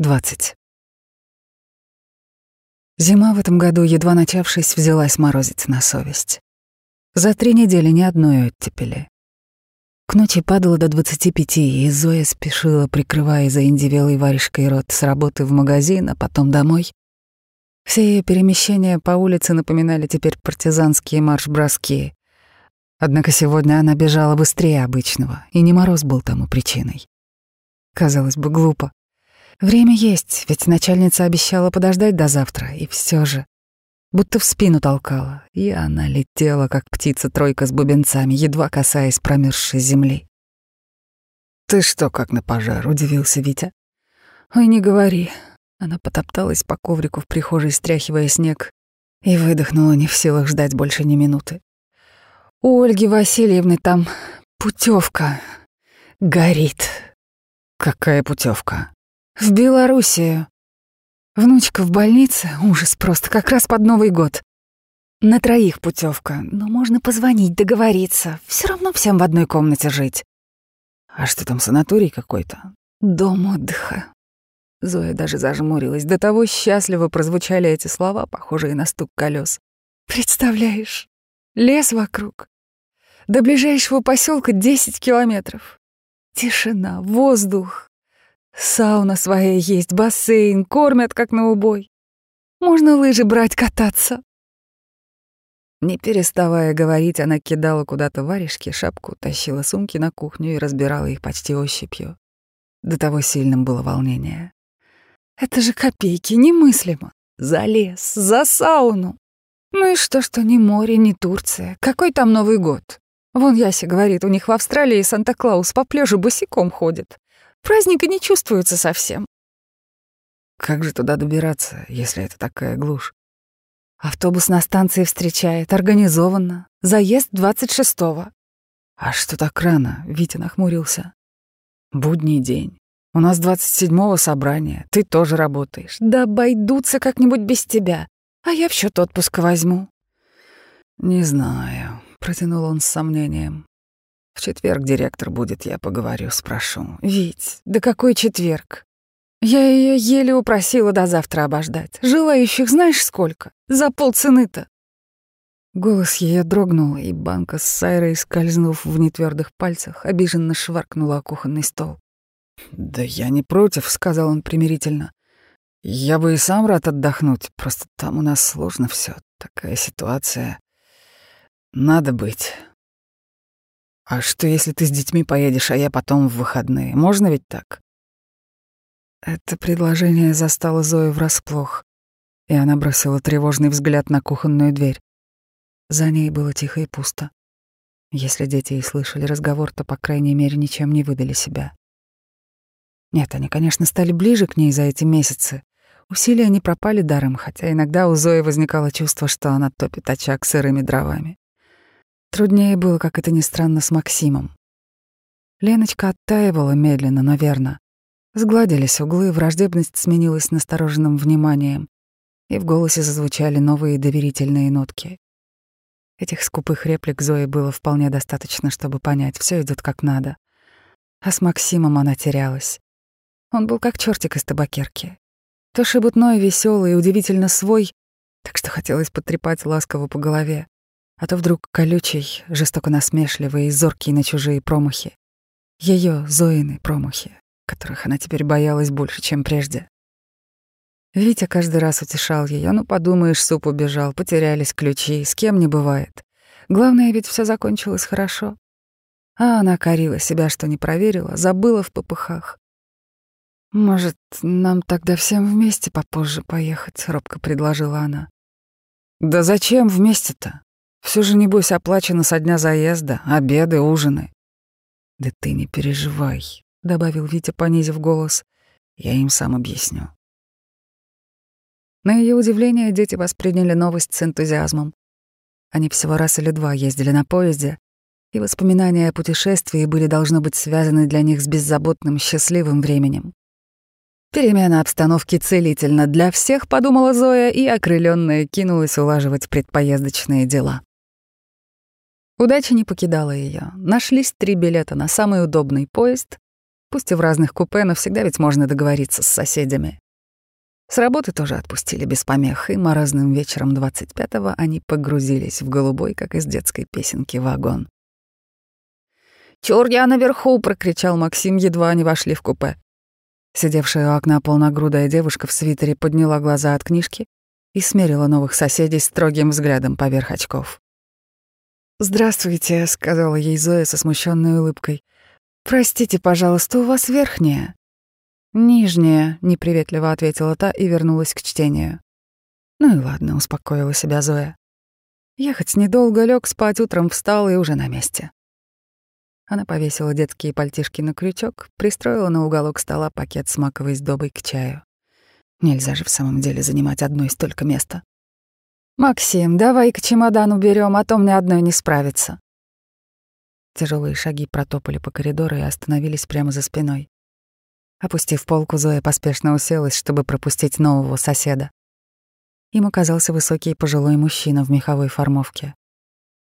20. Зима в этом году, едва начавшись, взялась морозить на совесть. За три недели ни одной оттепели. К ночи падало до 25, и Зоя спешила, прикрывая заиндивелой варежкой рот с работы в магазин, а потом домой. Все ее перемещения по улице напоминали теперь партизанские марш-броски. Однако сегодня она бежала быстрее обычного, и не мороз был тому причиной. Казалось бы, глупо. Время есть, ведь начальница обещала подождать до завтра, и все же. Будто в спину толкала, и она летела, как птица-тройка с бубенцами, едва касаясь промерзшей земли. «Ты что, как на пожар?» — удивился Витя. «Ой, не говори». Она потопталась по коврику в прихожей, стряхивая снег, и выдохнула, не в силах ждать больше ни минуты. У Ольги Васильевны там путевка горит. Какая путевка? В Белоруссию. Внучка в больнице, ужас просто, как раз под Новый год. На троих путевка, но можно позвонить, договориться. Все равно всем в одной комнате жить. А что там, санаторий какой-то? Дом отдыха. Зоя даже зажмурилась. До того счастливо прозвучали эти слова, похожие на стук колес. Представляешь, лес вокруг. До ближайшего поселка 10 километров. Тишина, воздух, Сауна своя есть, бассейн, кормят как на убой. Можно лыжи брать кататься. Не переставая говорить, она кидала куда-то варежки, шапку, тащила сумки на кухню и разбирала их почти ощупью. До того сильным было волнение. Это же копейки, немыслимо. За лес, за сауну. Ну и что, что ни море, ни Турция. Какой там Новый год? Вон Яся говорит, у них в Австралии Санта-Клаус по пляжу босиком ходит. Праздника не чувствуется совсем. Как же туда добираться, если это такая глушь? Автобус на станции встречает, организованно. Заезд 26-го. А что так рано? Витя нахмурился. Будний день. У нас 27-го собрания. Ты тоже работаешь. Да обойдутся как-нибудь без тебя. А я в счет отпуска возьму. Не знаю, протянул он с сомнением. В четверг директор будет, я поговорю, спрошу. Вить, да какой четверг? Я ее еле упросила до завтра обождать. Желающих знаешь сколько? За полцены-то. Голос ее дрогнул, и банка с сайрой, скользнув в нетвердых пальцах, обиженно шваркнула о кухонный стол. «Да я не против», — сказал он примирительно. «Я бы и сам рад отдохнуть, просто там у нас сложно все, такая ситуация. Надо быть». «А что, если ты с детьми поедешь, а я потом в выходные? Можно ведь так?» Это предложение застало Зою врасплох, и она бросила тревожный взгляд на кухонную дверь. За ней было тихо и пусто. Если дети и слышали разговор, то, по крайней мере, ничем не выдали себя. Нет, они, конечно, стали ближе к ней за эти месяцы. Усилия не пропали даром, хотя иногда у Зои возникало чувство, что она топит очаг сырыми дровами. Труднее было, как это ни странно, с Максимом. Леночка оттаивала медленно, но верно. Сгладились углы, враждебность сменилась настороженным вниманием, и в голосе зазвучали новые доверительные нотки. Этих скупых реплик Зои было вполне достаточно, чтобы понять, все идет как надо. А с Максимом она терялась. Он был как чертик из табакерки. То шебутной, веселый и удивительно свой, так что хотелось потрепать ласково по голове а то вдруг колючий, жестоко насмешливый и зоркий на чужие промахи. Ее Зоины промахи, которых она теперь боялась больше, чем прежде. Витя каждый раз утешал ее. Ну, подумаешь, суп убежал, потерялись ключи, с кем не бывает. Главное, ведь все закончилось хорошо. А она корила себя, что не проверила, забыла в попыхах. «Может, нам тогда всем вместе попозже поехать?» — робко предложила она. «Да зачем вместе-то? Все же, небось, оплачено со дня заезда, обеды, ужины. Да ты не переживай, добавил Витя, понизив голос. Я им сам объясню. На ее удивление дети восприняли новость с энтузиазмом. Они всего раз или два ездили на поезде, и воспоминания о путешествии были должно быть связаны для них с беззаботным, счастливым временем. Перемена обстановки целительно для всех, подумала Зоя, и окрыленная кинулась улаживать предпоездочные дела. Удача не покидала ее. Нашлись три билета на самый удобный поезд. Пусть и в разных купе, но всегда ведь можно договориться с соседями. С работы тоже отпустили без помех, и морозным вечером 25-го они погрузились в голубой, как из детской песенки, вагон. «Чур, я наверху!» — прокричал Максим, едва они вошли в купе. Сидевшая у окна полногрудая девушка в свитере подняла глаза от книжки и смерила новых соседей строгим взглядом поверх очков. «Здравствуйте», — сказала ей Зоя со смущенной улыбкой. «Простите, пожалуйста, у вас верхняя?» «Нижняя», — неприветливо ответила та и вернулась к чтению. «Ну и ладно», — успокоила себя Зоя. Ехать недолго, лег спать, утром встал и уже на месте. Она повесила детские пальтишки на крючок, пристроила на уголок стола пакет с маковой сдобой к чаю. Нельзя же в самом деле занимать одно и столько места. «Максим, давай к чемодану берем, а то мне одной не справиться». Тяжелые шаги протопали по коридору и остановились прямо за спиной. Опустив полку, Зоя поспешно уселась, чтобы пропустить нового соседа. Им оказался высокий пожилой мужчина в меховой формовке.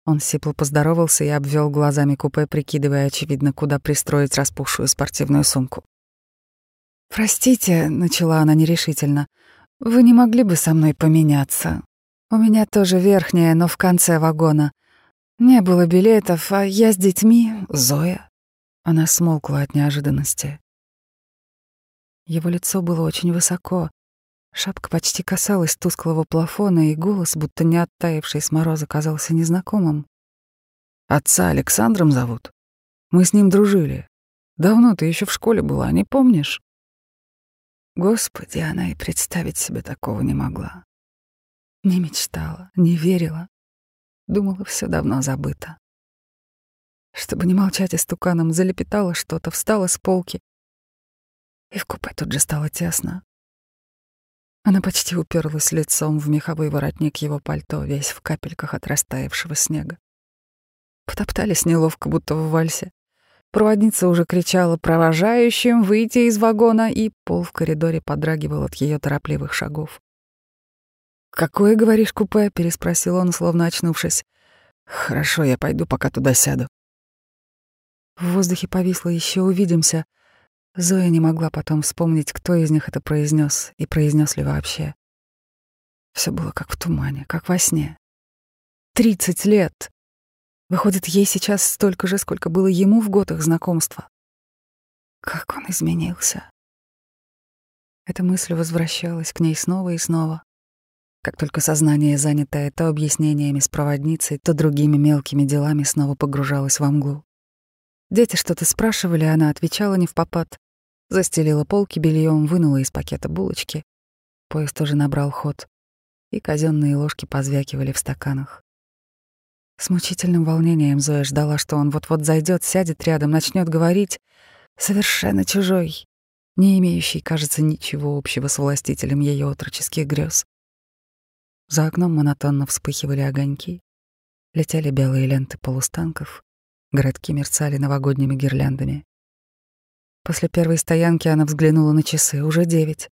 Он сипло поздоровался и обвел глазами купе, прикидывая, очевидно, куда пристроить распухшую спортивную сумку. «Простите», — начала она нерешительно, — «вы не могли бы со мной поменяться? У меня тоже верхняя, но в конце вагона. Не было билетов, а я с детьми, Зоя». Она смолкла от неожиданности. Его лицо было очень высоко. Шапка почти касалась тусклого плафона, и голос, будто не оттаивший с мороза, казался незнакомым. «Отца Александром зовут. Мы с ним дружили. Давно ты еще в школе была, не помнишь?» Господи, она и представить себе такого не могла. Не мечтала, не верила. Думала, все давно забыто. Чтобы не молчать истуканом, залепетала что-то, встала с полки, и в купе тут же стало тесно. Она почти уперлась лицом в меховой воротник его пальто, весь в капельках от растаявшего снега. Потоптались неловко, будто в вальсе. Проводница уже кричала провожающим выйти из вагона, и пол в коридоре подрагивал от ее торопливых шагов. «Какое, говоришь, купе?» — переспросил он, словно очнувшись. «Хорошо, я пойду, пока туда сяду». В воздухе повисло еще увидимся», Зоя не могла потом вспомнить, кто из них это произнес и произнес ли вообще. Все было как в тумане, как во сне. Тридцать лет. Выходит, ей сейчас столько же, сколько было ему в годах знакомства. Как он изменился. Эта мысль возвращалась к ней снова и снова. Как только сознание, занятое то объяснениями с проводницей, то другими мелкими делами, снова погружалось во мглу. Дети что-то спрашивали, она отвечала не в попад. Застелила полки бельем, вынула из пакета булочки. Поезд тоже набрал ход, и казенные ложки позвякивали в стаканах. С мучительным волнением Зоя ждала, что он вот-вот зайдет, сядет рядом, начнет говорить. Совершенно чужой, не имеющий, кажется, ничего общего с властителем ее отроческих грез. За окном монотонно вспыхивали огоньки, летели белые ленты полустанков, городки мерцали новогодними гирляндами. После первой стоянки она взглянула на часы, уже девять.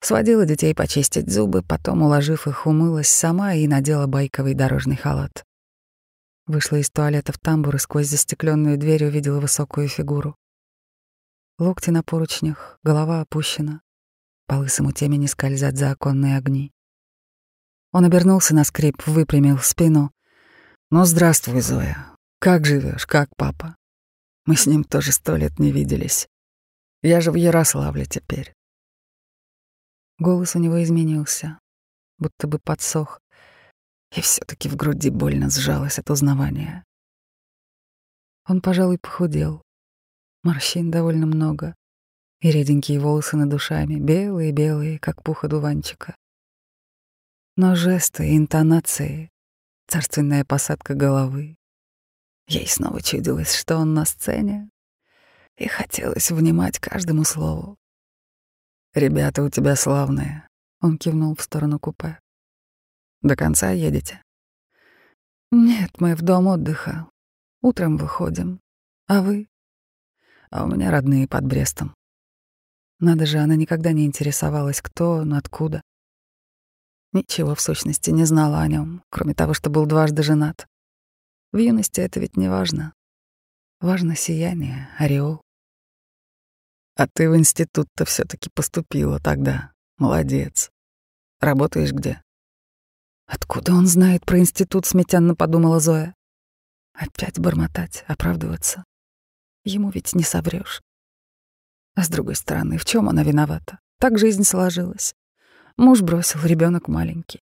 Сводила детей почистить зубы, потом, уложив их, умылась сама и надела байковый дорожный халат. Вышла из туалета в тамбур и сквозь застекленную дверь увидела высокую фигуру. Локти на поручнях, голова опущена. По лысому темени скользят за оконные огни. Он обернулся на скрип, выпрямил спину. «Ну, здравствуй, Зоя. Как живешь? Как папа? Мы с ним тоже сто лет не виделись. Я же в Ярославле теперь. Голос у него изменился, будто бы подсох, и все таки в груди больно сжалось от узнавания. Он, пожалуй, похудел. Морщин довольно много, и реденькие волосы над душами, белые-белые, как пух одуванчика. Но жесты интонации, царственная посадка головы. Ей снова чудилось, что он на сцене, и хотелось внимать каждому слову. «Ребята у тебя славные», — он кивнул в сторону купе. «До конца едете?» «Нет, мы в дом отдыха. Утром выходим. А вы?» «А у меня родные под Брестом». Надо же, она никогда не интересовалась, кто он, откуда. Ничего в сущности не знала о нем, кроме того, что был дважды женат. В юности это ведь не важно. Важно сияние, ореол. А ты в институт-то все таки поступила тогда. Молодец. Работаешь где? Откуда он знает про институт, смятенно подумала Зоя. Опять бормотать, оправдываться. Ему ведь не соврёшь. А с другой стороны, в чем она виновата? Так жизнь сложилась. Муж бросил, ребенок маленький.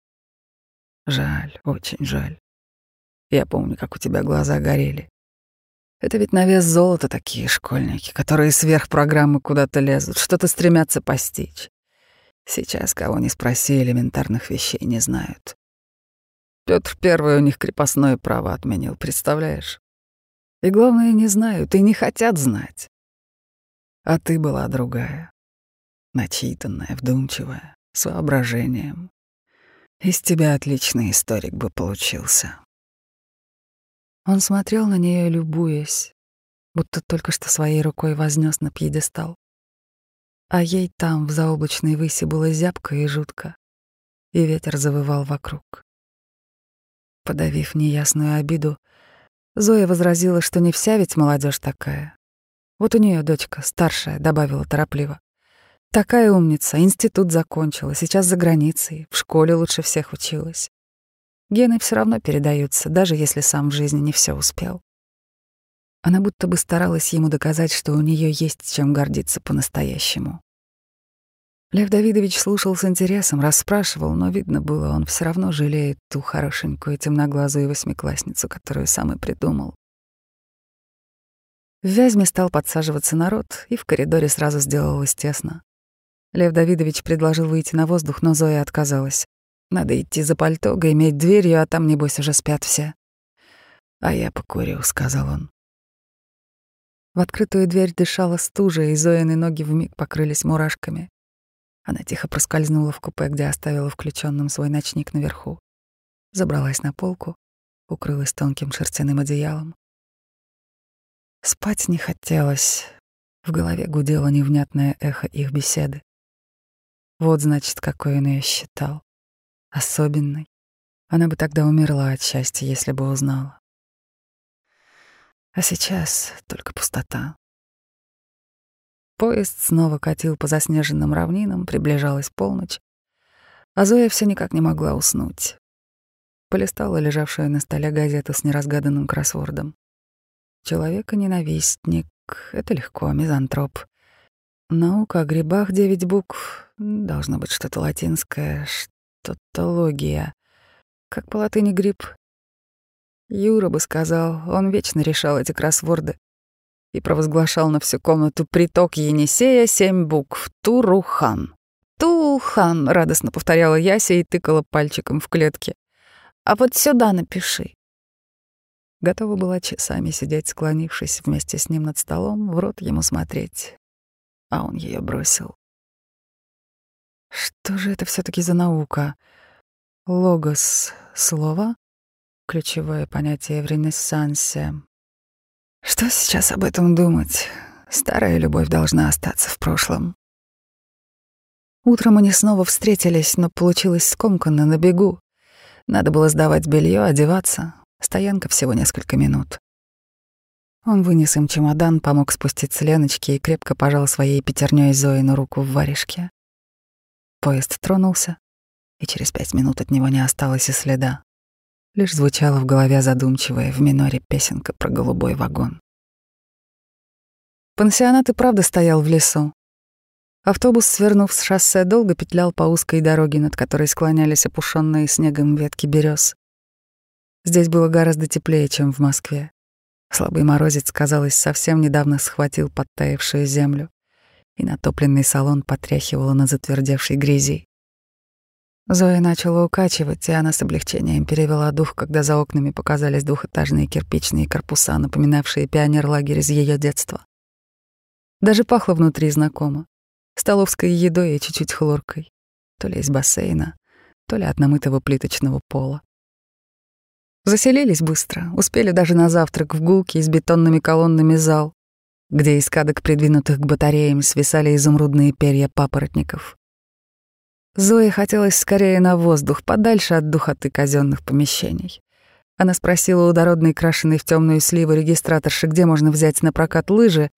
Жаль, очень жаль. Я помню, как у тебя глаза горели. Это ведь на вес золота такие школьники, которые сверх программы куда-то лезут, что-то стремятся постичь. Сейчас кого не спроси, элементарных вещей не знают. Петр Первый у них крепостное право отменил, представляешь? И главное, не знают и не хотят знать. А ты была другая, начитанная, вдумчивая, с воображением. Из тебя отличный историк бы получился. Он смотрел на нее, любуясь, будто только что своей рукой вознес на пьедестал. А ей там, в заоблачной выси, было зябко и жутко, и ветер завывал вокруг. Подавив неясную обиду, Зоя возразила, что не вся ведь молодежь такая. Вот у нее дочка, старшая, добавила торопливо. Такая умница, институт закончила, сейчас за границей, в школе лучше всех училась. Гены все равно передаются, даже если сам в жизни не все успел. Она будто бы старалась ему доказать, что у нее есть чем гордиться по-настоящему. Лев Давидович слушал с интересом, расспрашивал, но видно было, он все равно жалеет ту хорошенькую темноглазую восьмиклассницу, которую сам и придумал. В Вязьме стал подсаживаться народ, и в коридоре сразу сделалось тесно. Лев Давидович предложил выйти на воздух, но Зоя отказалась. Надо идти за пальто, иметь дверью, а там, небось, уже спят все. «А я покурю», — сказал он. В открытую дверь дышала стужа, и Зоины ноги вмиг покрылись мурашками. Она тихо проскользнула в купе, где оставила включенным свой ночник наверху. Забралась на полку, укрылась тонким шерстяным одеялом. Спать не хотелось. В голове гудело невнятное эхо их беседы. Вот, значит, какой он ее считал. Особенной. Она бы тогда умерла от счастья, если бы узнала. А сейчас только пустота. Поезд снова катил по заснеженным равнинам, приближалась полночь, а Зоя все никак не могла уснуть. Полистала лежавшую на столе газету с неразгаданным кроссвордом. Человека-ненавистник — это легко, мизантроп. Наука о грибах — девять букв. Должно быть что-то латинское, что-то логия. Как по латыни гриб? Юра бы сказал, он вечно решал эти кроссворды и провозглашал на всю комнату приток Енисея семь букв «Турухан». «Тухан», — радостно повторяла Яся и тыкала пальчиком в клетке. «А вот сюда напиши». Готова была часами сидеть, склонившись вместе с ним над столом, в рот ему смотреть. А он ее бросил. Что же это все таки за наука? Логос — слово, ключевое понятие в Ренессансе. Что сейчас об этом думать? Старая любовь должна остаться в прошлом. Утром они снова встретились, но получилось скомканно на бегу. Надо было сдавать белье, одеваться. Стоянка всего несколько минут. Он вынес им чемодан, помог спуститься Леночке и крепко пожал своей пятерней Зоину руку в варежке. Поезд тронулся, и через пять минут от него не осталось и следа. Лишь звучала в голове задумчивая в миноре песенка про голубой вагон. Пансионат и правда стоял в лесу. Автобус, свернув с шоссе, долго петлял по узкой дороге, над которой склонялись опушенные снегом ветки берез. Здесь было гораздо теплее, чем в Москве. Слабый морозец, казалось, совсем недавно схватил подтаявшую землю, и натопленный салон потряхивало на затвердевшей грязи. Зоя начала укачивать, и она с облегчением перевела дух, когда за окнами показались двухэтажные кирпичные корпуса, напоминавшие пионер-лагерь из ее детства. Даже пахло внутри знакомо. Столовской едой и чуть-чуть хлоркой. То ли из бассейна, то ли от намытого плиточного пола. Заселились быстро, успели даже на завтрак в гулке с бетонными колоннами зал, где из кадок, придвинутых к батареям, свисали изумрудные перья папоротников. Зое хотелось скорее на воздух, подальше от духоты казенных помещений. Она спросила у дородной, крашенной в темную сливу регистраторши, где можно взять на прокат лыжи.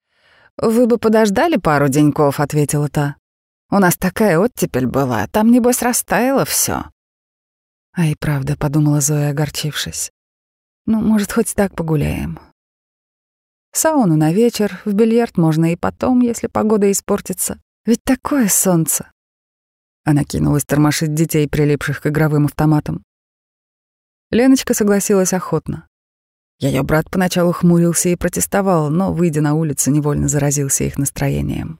«Вы бы подождали пару деньков», — ответила та. «У нас такая оттепель была, там, небось, растаяло все. А и правда, подумала Зоя, огорчившись. Ну, может, хоть так погуляем. Сауну на вечер, в бильярд можно и потом, если погода испортится. Ведь такое солнце. Она кинулась тормошить детей, прилипших к игровым автоматам. Леночка согласилась охотно. Ее брат поначалу хмурился и протестовал, но, выйдя на улицу, невольно заразился их настроением.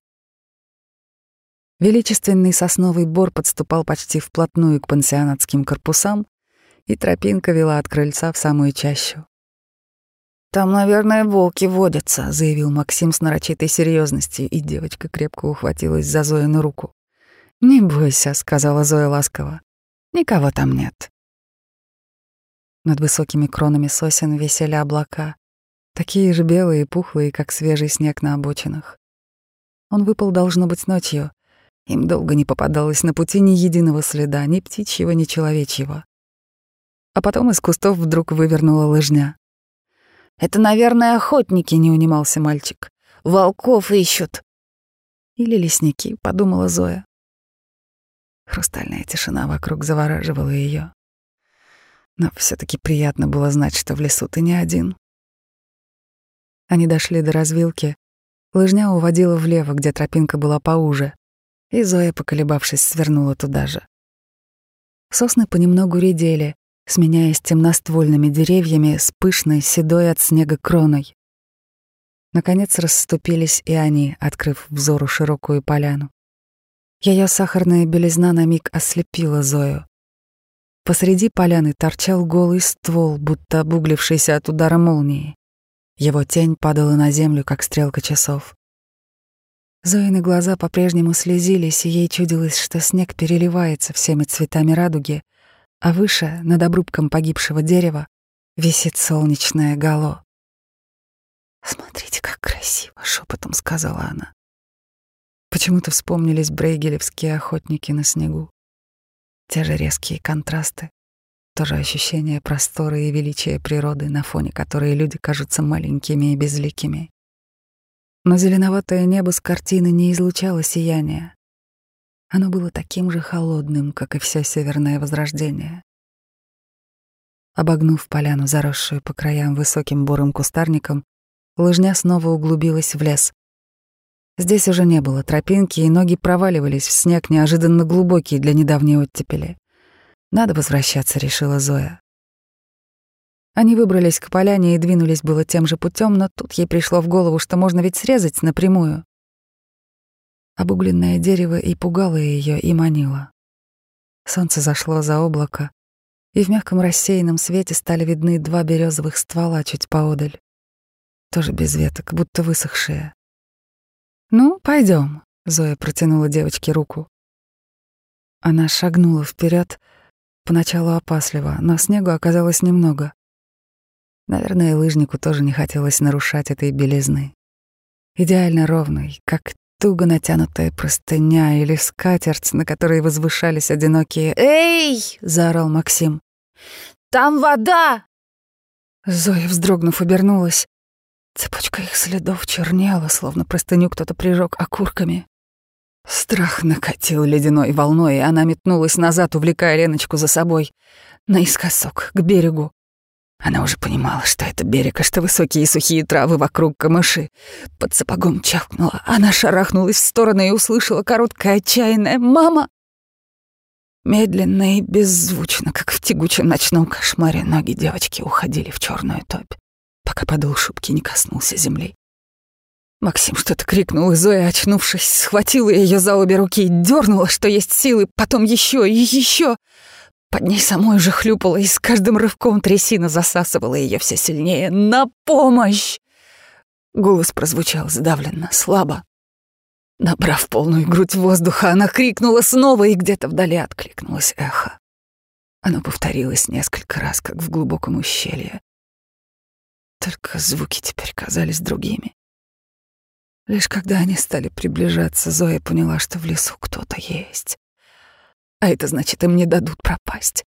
Величественный сосновый бор подступал почти вплотную к пансионатским корпусам, и тропинка вела от крыльца в самую чащу. «Там, наверное, волки водятся», — заявил Максим с нарочитой серьезностью, и девочка крепко ухватилась за Зоину руку. «Не бойся», — сказала Зоя ласково. «Никого там нет». Над высокими кронами сосен висели облака, такие же белые и пухлые, как свежий снег на обочинах. Он выпал, должно быть, ночью, им долго не попадалось на пути ни единого следа, ни птичьего, ни человечьего. А потом из кустов вдруг вывернула лыжня. «Это, наверное, охотники», — не унимался мальчик. «Волков ищут». «Или лесники», — подумала Зоя. Хрустальная тишина вокруг завораживала ее. Но все таки приятно было знать, что в лесу ты не один. Они дошли до развилки. Лыжня уводила влево, где тропинка была поуже и Зоя, поколебавшись, свернула туда же. Сосны понемногу редели, сменяясь темноствольными деревьями с пышной, седой от снега кроной. Наконец расступились и они, открыв взору широкую поляну. Ее сахарная белизна на миг ослепила Зою. Посреди поляны торчал голый ствол, будто обуглившийся от удара молнии. Его тень падала на землю, как стрелка часов. Зоины глаза по-прежнему слезились, и ей чудилось, что снег переливается всеми цветами радуги, а выше, над обрубком погибшего дерева, висит солнечное гало. «Смотрите, как красиво!» — шепотом сказала она. Почему-то вспомнились брейгелевские охотники на снегу. Те же резкие контрасты, то же ощущение простора и величия природы, на фоне которой люди кажутся маленькими и безликими но зеленоватое небо с картины не излучало сияния. Оно было таким же холодным, как и все северное возрождение. Обогнув поляну, заросшую по краям высоким бурым кустарником, лыжня снова углубилась в лес. Здесь уже не было тропинки, и ноги проваливались в снег, неожиданно глубокий для недавней оттепели. «Надо возвращаться», — решила Зоя. Они выбрались к поляне и двинулись было тем же путем, но тут ей пришло в голову, что можно ведь срезать напрямую. Обугленное дерево и пугало ее, и манило. Солнце зашло за облако, и в мягком рассеянном свете стали видны два березовых ствола чуть поодаль. Тоже без веток, будто высохшие. «Ну, пойдем, Зоя протянула девочке руку. Она шагнула вперед, поначалу опасливо, но снегу оказалось немного. Наверное, лыжнику тоже не хотелось нарушать этой белизны. Идеально ровной, как туго натянутая простыня или скатерть, на которой возвышались одинокие «Эй!» — заорал Максим. «Там вода!» Зоя, вздрогнув, обернулась. Цепочка их следов чернела, словно простыню кто-то прижег окурками. Страх накатил ледяной волной, и она метнулась назад, увлекая Леночку за собой, наискосок, к берегу. Она уже понимала, что это берег, а что высокие сухие травы вокруг камыши. Под сапогом чавкнула. Она шарахнулась в сторону и услышала короткое отчаянное «Мама!». Медленно и беззвучно, как в тягучем ночном кошмаре, ноги девочки уходили в черную топь, пока подол шубки не коснулся земли. Максим что-то крикнул, и Зоя, очнувшись, схватила ее за обе руки, дернула, что есть силы, потом еще и еще. Под ней самой уже хлюпала, и с каждым рывком трясина засасывала ее все сильнее. «На помощь!» Голос прозвучал сдавленно, слабо. Набрав полную грудь воздуха, она крикнула снова, и где-то вдали откликнулось эхо. Оно повторилось несколько раз, как в глубоком ущелье. Только звуки теперь казались другими. Лишь когда они стали приближаться, Зоя поняла, что в лесу кто-то есть. А это значит, им не дадут пропасть.